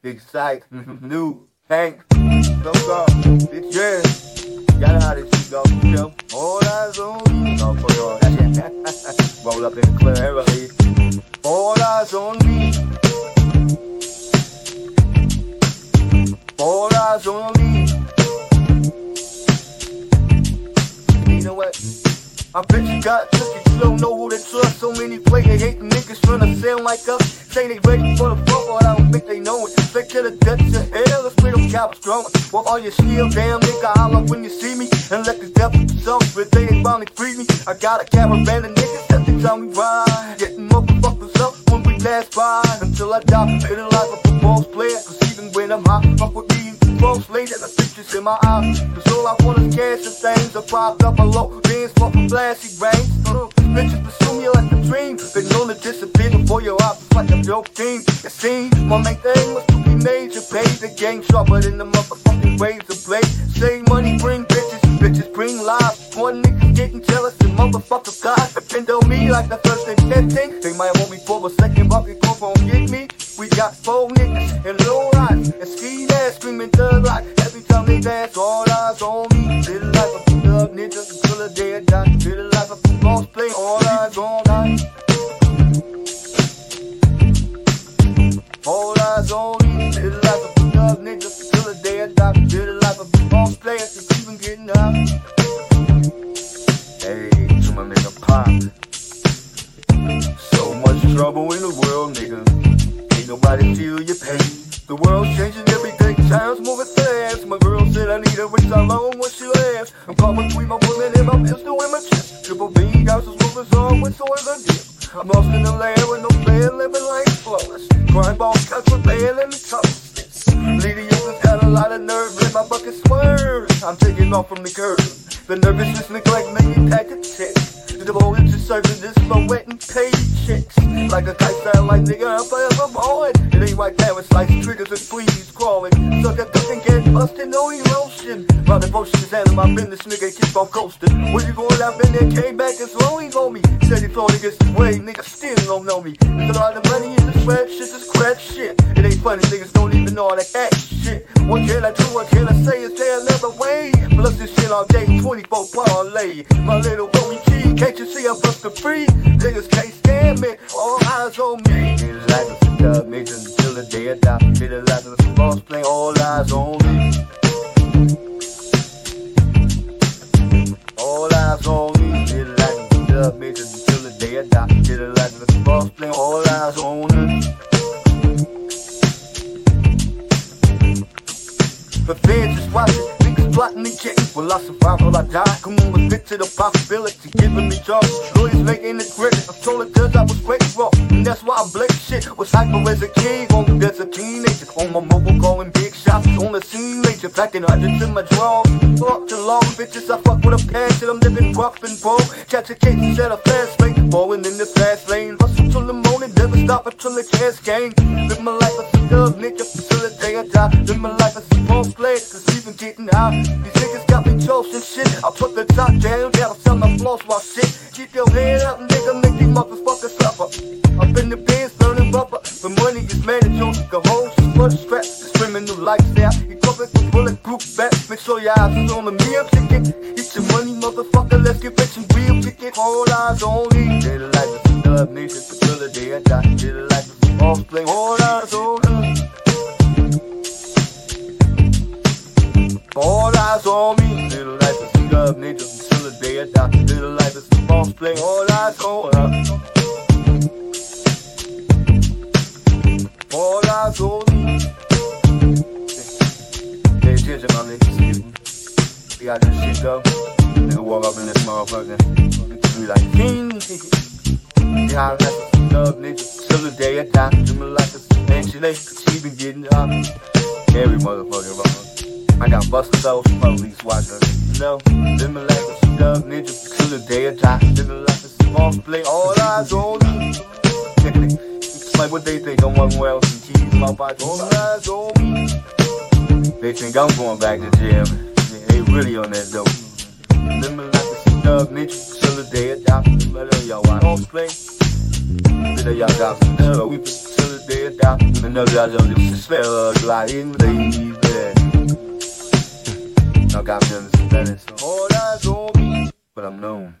Big Syke, mm-hmm. new tank, so go, bitch, yeah. Gotta how this shit go, know. All eyes on me. No, all that. Roll up in the club, everybody. All eyes on me. All eyes on me. You know what? I bet you got just you don't know who to trust. So many play they hate the niggas trying to sound like us. Say they ready for the fuck, but I don't think they know it. Straight to the depths of hell, the freedom cops growing. Walk all your shield, damn nigga, holler when you see me. And let the devil self, but they ain't finally free me. I got a caravan of niggas that they tell me ride. Getting motherfuckers up when we pass by. Until I die, the life of a boss player. Cause even when I'm high, fuck with me False lady, the pictures in my eyes. Cause all I want is cash and things. I propped up a low bands for flashy brains. Bitches pursue me like a dream. Been known to disappear before your eyes like a dope team. It see, my main thing was to be major. Pay the game sharper than the motherfucking ways to play. Say money bring bitches, bitches bring lives. One nigga getting jealous and motherfuckers guys depend on me like the first and tenth thing. They might want me for a second, but before won't get me. We got four niggas thug every time they dance. All eyes on me. Life of a thug nigga until the day I die. Life of a boss play. All eyes on me. All eyes on me. Life of a thug nigga until the day I die. Life of a boss player. Just even getting up. Hey, to my nigga Pop. So much trouble in the world, nigga. Ain't nobody feel your pain. The world's changing time's moving fast. My girl said I need her reach alone when she laughs. I'm caught between my woman and my pistol in my chest. Triple B, houses moving on, with so is a dip. I'm lost in the land with no bed, living like flawless. Crime balls cut with bail and the toast. Lady Young's got a lot of nerve, let my bucket swerve. I'm taking off from the curb. The nervousness neglect make me pack a check. Devoted to serving this slow wet and paychecks. Like a kite style like nigga, I'm forever ballin'. It ain't like that, it's like triggers and fleas crawling. Suck a duck and get busted, no emotion. My devotion is out of my business, nigga, keep on coasting. When you going out in there, came back and slowing on me. Said he thought against the way, nigga still don't know me. There's a lot of money in the spread, shit is crap shit. It ain't funny, niggas don't even know how to act shit. What can I do, what can I say, is there another way? Plus this shit all day, 24 parlay. My little homie G, can't you see I'm bustin' free? Niggas can't stand me, all eyes on me. Niggas like a dub, niggas the day I die. Niggas like a boss playing all eyes on me. All eyes on me. Niggas like a dub, niggas until the day I die. Niggas like a boss play, all eyes getting. Will I survive or I die? Come on, let's get to the possibility. Giving me jobs, lawyers making it grip. I'm told it cause I was grateful. And that's why I blake shit. Was hyper as a kid, on as a teenager. On my mobile calling big shots on the scene later. Packing hundreds in my drawers. Fuck the long bitches, I fuck with a passion. I'm living rough and bold. Catch a case at a fast lane. Falling in the fast lane. Hustle till the morning, never stop until the cash came. Live my life as a dub, nigga, until the day I die. Live my life as a false play, cause even getting high. These niggas got me and shit. I'll put the top down, gotta sell my floss while shit. Keep your head up, nigga, make these motherfuckers suffer. Up in the bins, burning rubber. The money is managed on the hoes, for the. Covered with bulletproof vest. Make sure your eyes is on the meal ticket. Get your money, motherfucker, let's get rich and real ticket. All eyes on me. They the life the dub nation until the day I die. They the life of the boss play. All eyes on me. All eyes on me. Little life is a dub nigga until the day I die. Little life is a play. All eyes on us. Nigga walk up in this motherfucker. We like king. Yeah, that's a dub nigga. Till the day I die. Life is a mansion. She been getting up. Every motherfucker, motherfucker. I got busted from police watching. You know, living like a dub ninja till the day I die. Living like a small play, all eyes on me. it's like what they think, I'm one well, keys, my body, all eyes on me. They think I'm going back to jail. They really on that dope. Remember like the snug niche, till the day adopted. But y'all, I don't play. Till y'all drop some love, we put till the day adopted. And of y'all, y'all just spell gliding, baby. Now got me on this balance. All eyes on me, but I'm known.